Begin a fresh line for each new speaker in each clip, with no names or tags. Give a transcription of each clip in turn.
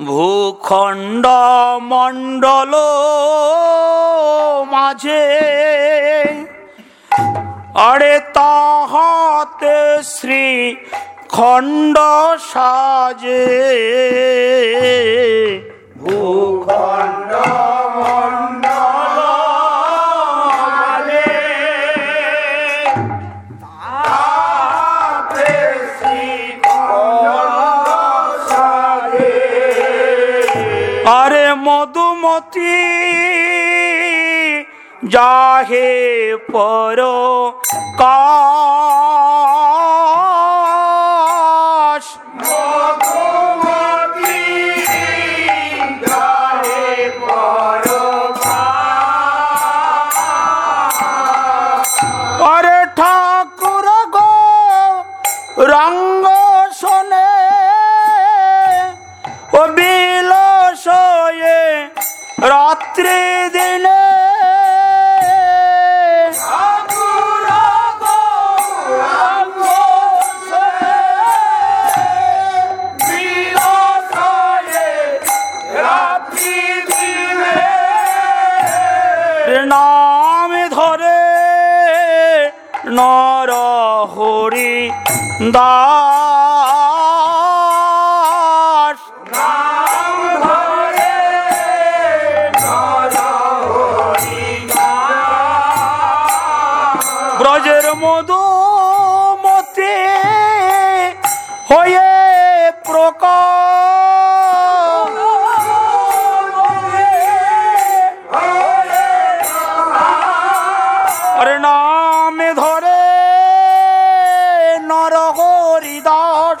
ভূখণ্ড মণ্ডল মাঝে আরে তাহাতে শ্রী খণ্ড সাজে। ভূখণ্ড মণ্ডল মধুমতি যাহে পর কাশ ব্রজের মধুমতি হয়ে প্রকাশ আরে নামে ধরে নর হরিদাস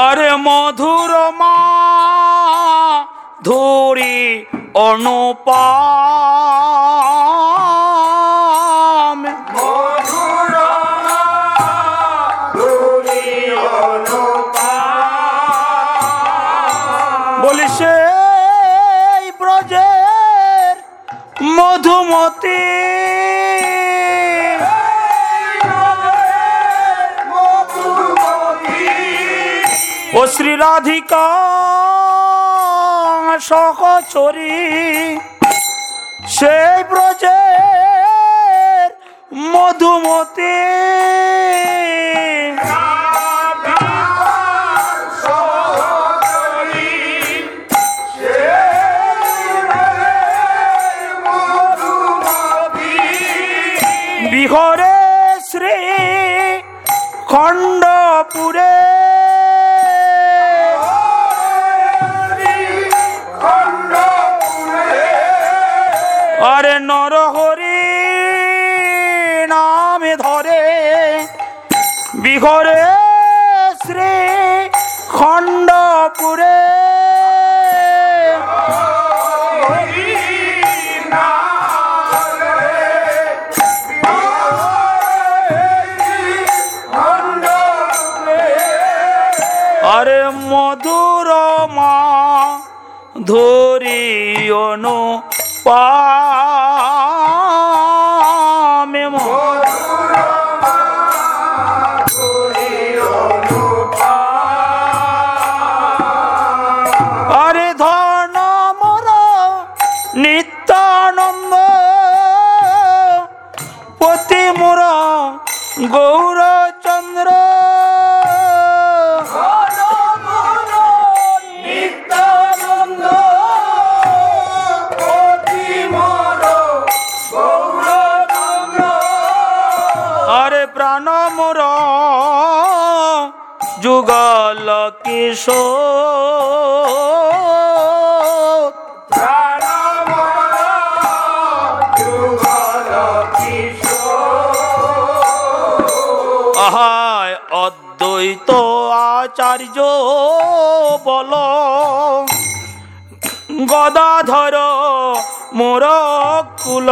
আরে মধুর মা ধরি অনুপাম ও শ্রী রাধিকা সহচরী সেই ব্রজের মধুমতি। Ah! কিশোর আহায় অদ্বৈত আচার্য বল। গদাধর মোর কুল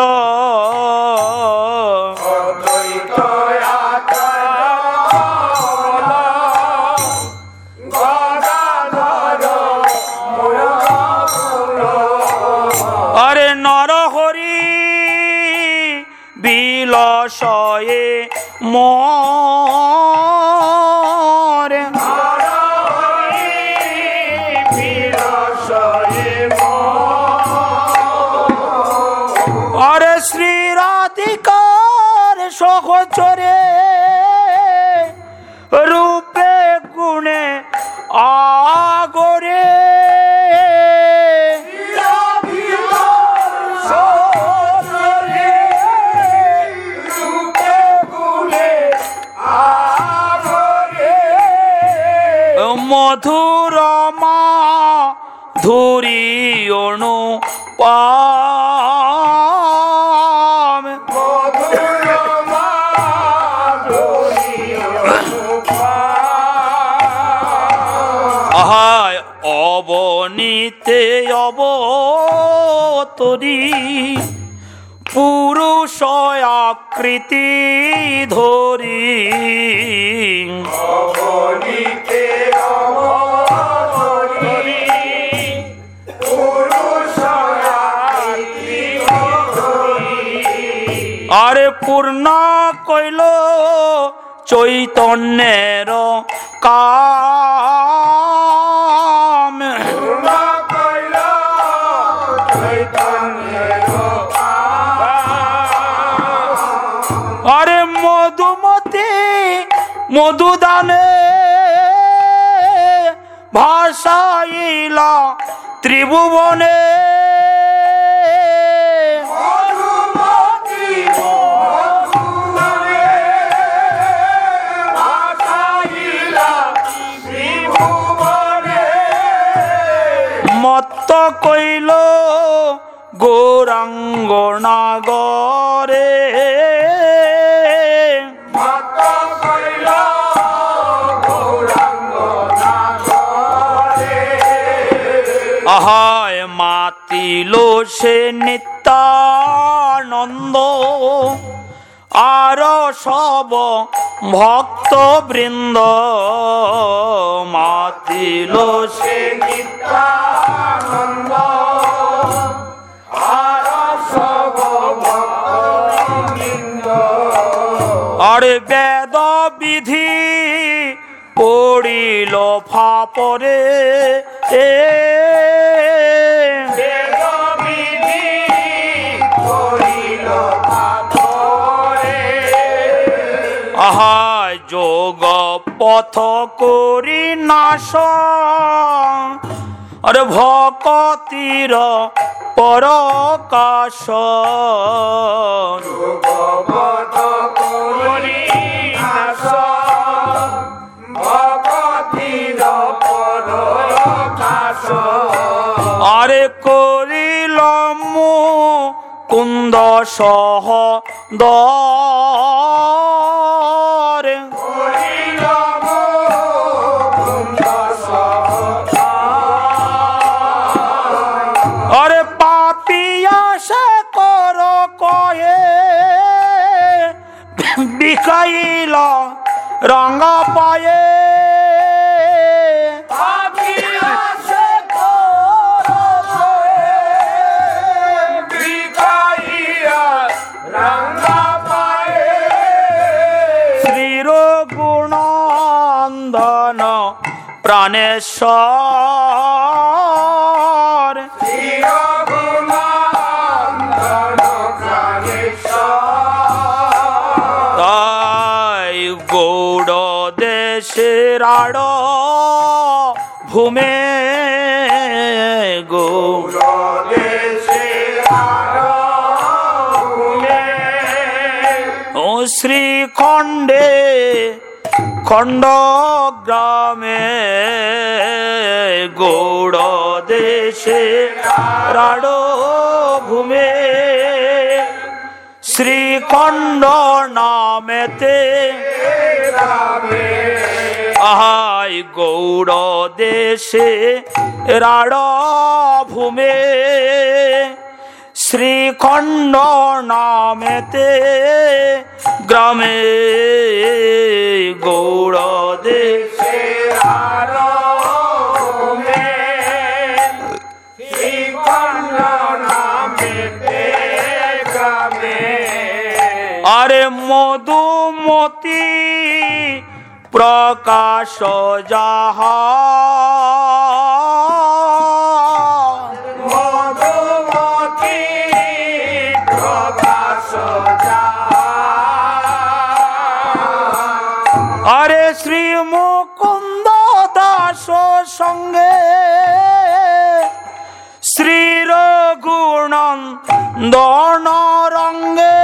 আকৃতি ধরি। আরে পূর্ণ কইল চৈতন্যের কাম মধুদানে ভাষাইলা ত্রিভুবনে। মত্ত কইল গৌরাঙ্গ নাগরে। সে নিত্যানন্দ। আর সব ভক্ত বৃন্দ মাতিল সে আরে বেদ বিধি পড়িল ফাপরে। এ আহায় যোগ পথ করি নাশ। আরে ভকতির পরকাশ। আরে করিল মু কুন্দ সহ দরে বিকাইল রঙ্গা পায়ে। প্রাণেশ্বর ভূমে গৌড় ও শ্রীখণ্ডে খণ্ড গ্রামে গৌড় দেশে রাড়ো ভূমে শ্রীখণ্ড নামেতে আহাই গৌড় দেশে রাড় ভূমে শ্রীখণ্ড নামেতে গ্রামে গৌড় দেশে আরে মধুমতি প্রকাশ যাহা। আরে শ্রী মুকুন্দ দাস সঙ্গে শ্রী রঘুনন্দন রঙ্গে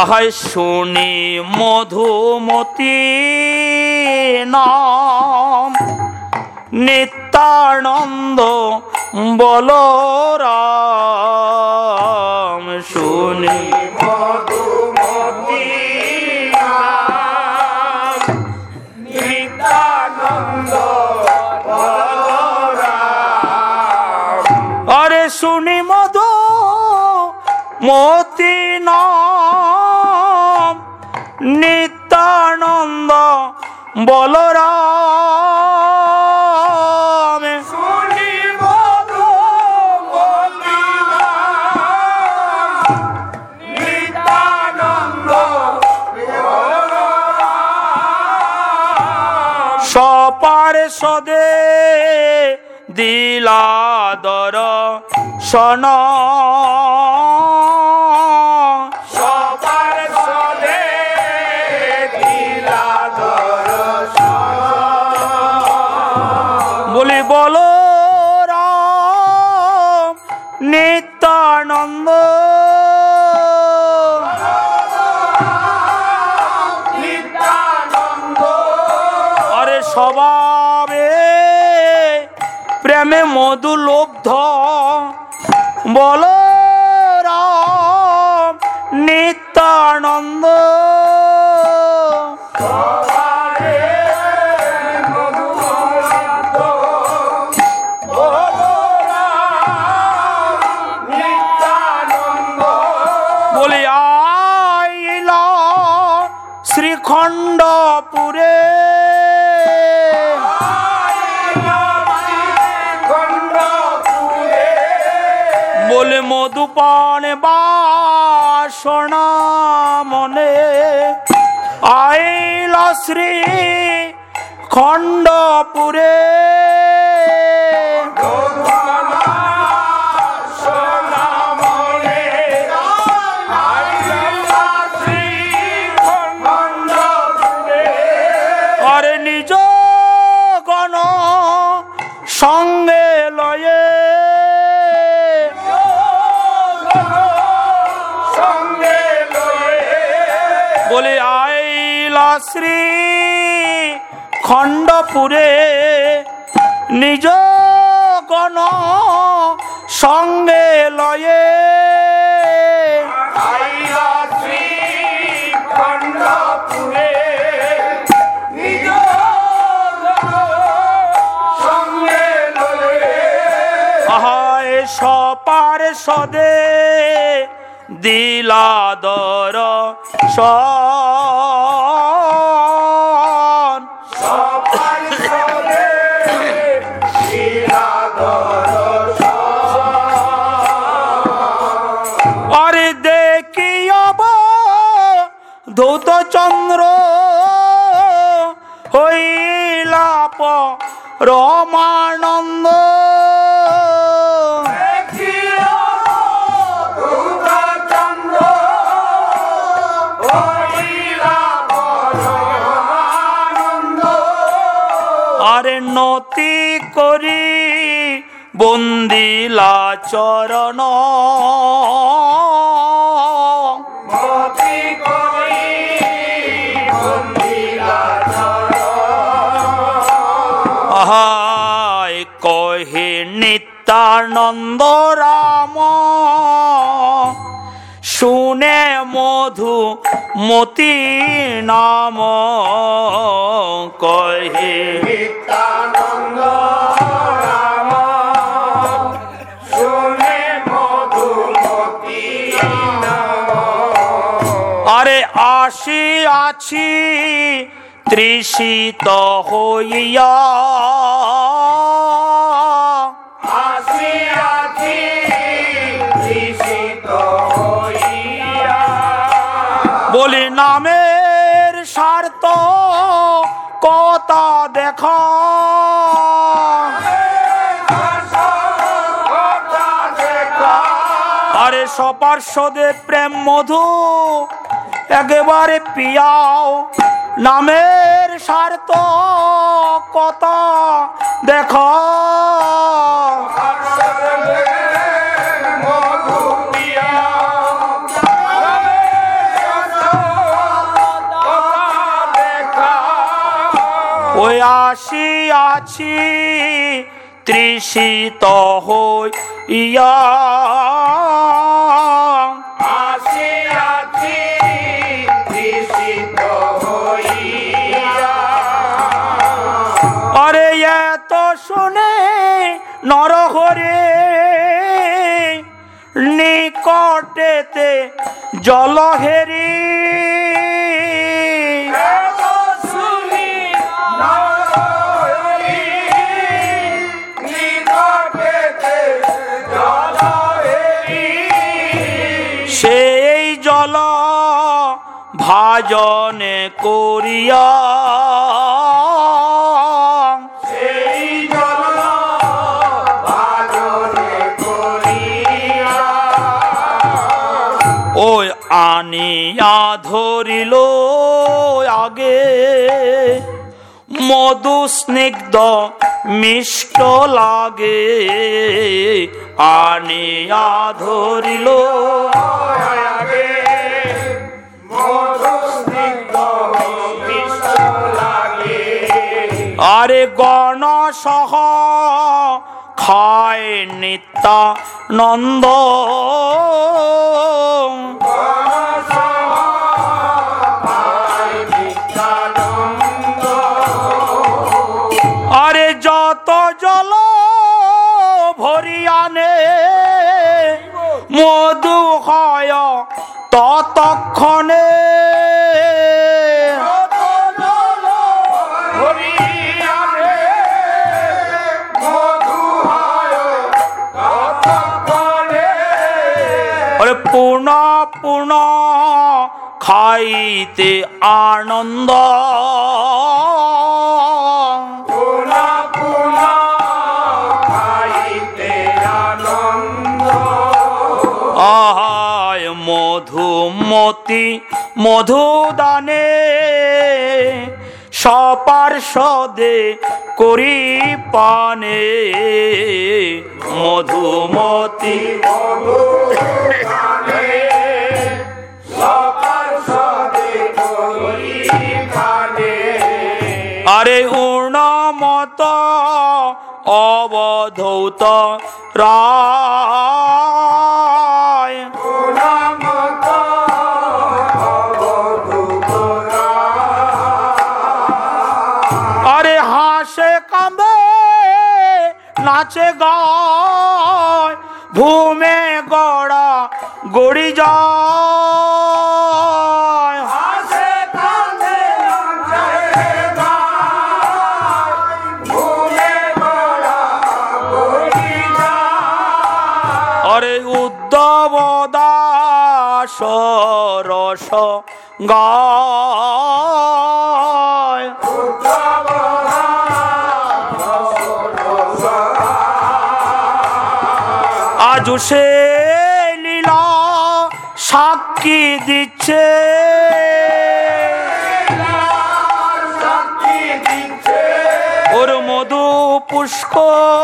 আহাই শুনি মধুমতি নাম। নিত্যানন্দ বলরাম। শুনি মতি নাম নিত্যানন্দ বলরাম। সপারে সদে দিলাদর সন শ্রীখণ্ডপুরে বলে মধুপান বাসনা মনে। আইল শ্রী খণ্ডপুরে বলে আইলা শ্রী খণ্ডপুরে নিজ গণ সঙ্গে লয়ে। সপার সদে দিলাদর সন ধৌত চন্দ্র হই দেখিলাপ রমানন্দ। আরে নতি করি বন্দিলা চরণ। নিত্যানন্দ রাম। শুনে মধু মতি নাম। কহে আরে আসি আছি তৃষিত হইয়া। নামের স্বার্থ কথা দেখ। আরে সপার্শ্বদে প্রেম মধু একেবারে পিয়াও। নামের স্বার্থ কথা দেখা। ওই আসি আছি তৃষিত হইয়া। আরে এত শুনে নরহরে নিকটেতে জলহেরি জল ভাজনে করিয়া ওই আনিয়া ধরিল আগে মধু স্নিগ্ধ মিষ্ট লাগে। আনিয়া ধরিল আরে গণ সহ খায় নিত্যানন্দ। আরে যত জল ভরিয়ানে মধু হয় ততক্ষণে। খাইতে আনন্দ। আহায় মধুমতি মধুদানে সপার্ষদে করি পানে। মধুমতি আরে উর্ণমত অবধৌত রায়। আরে হাসে কাঁদে নাচে গায়। আরে উদ্ধব দাস রস গায়। আজু সে লীলা সাক্ষী দিচ্ছে। ওর মধু পুষ্কর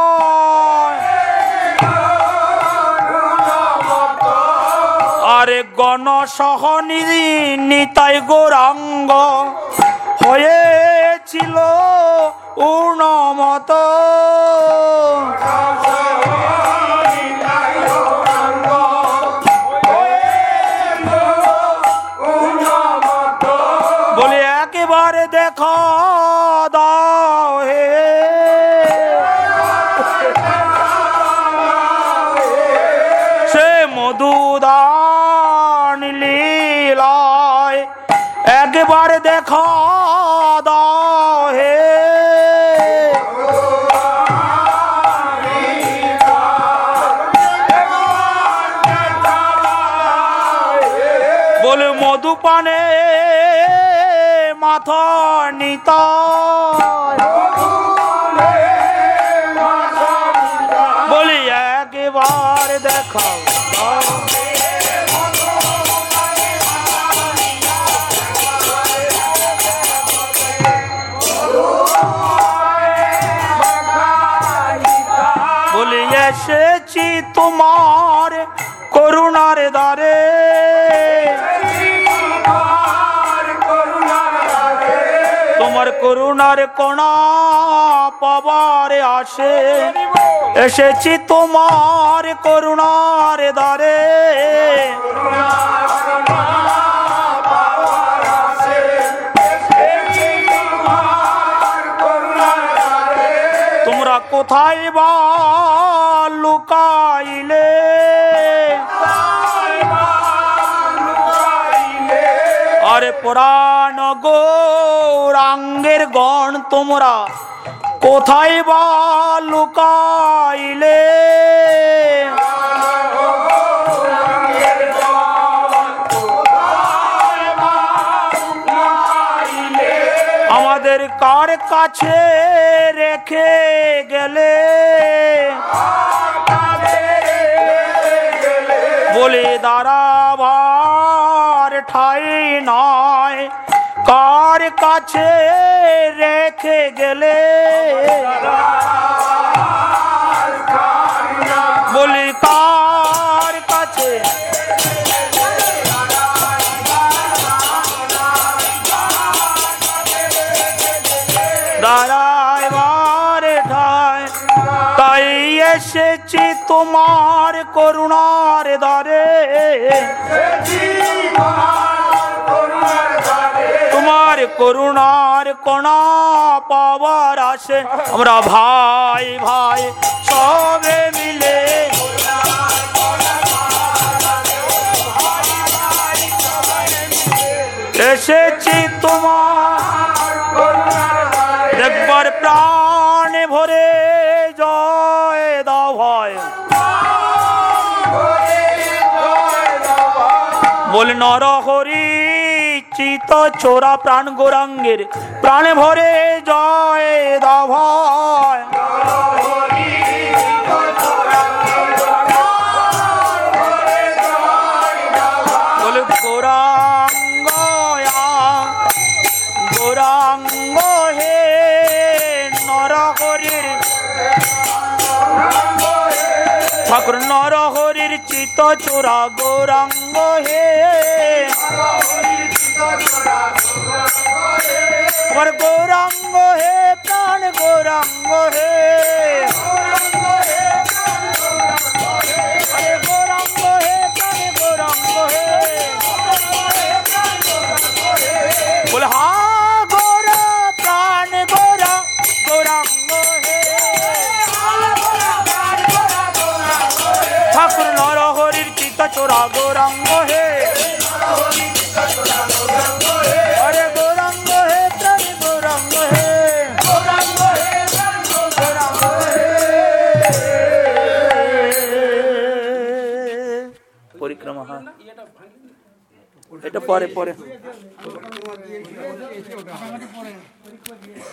গণসহ নিতাই গৌরাঙ্গ হয়েছিল উণমত একবারে দেখা হে বলে মধুপানে মাথা নিতা বলি একবার দেখাও। তোমার করুণার দ্বারে। তোমার করুণার কোনা পাবার আসে। এসেছি তোমার করুণার দ্বারে। তোমরা কোথায় বা পুরাণ গৌরাঙ্গের গণ তোমরা কোথায় বা লুকাইলে? আমাদের কার কাছে রেখে গেলে? বলে, দাঁড়াবার ঠাই নয় কার কাছে রেখে গেলে। বলি, কার কাছে? দাঁড়াইবার ঠাই। তাই এসেছি তোমার করুণার দ্বারে। করুণার কোনা পাওয়ার আসে। আমরা ভাই ভাই, সবে মিলে। এসেছি তোমার একবার প্রাণ ভরে, জয় বলে নর চিত চোরা প্রাণ গোরাঙ্গের, প্রাণ ভরে জয় দাও ভয় বলে গোরাঙ্গ গোরাঙ্গ হে নরহরির। ঠাকুর নরহরির চিত চোরা গৌরাঙ্গ হে por, por.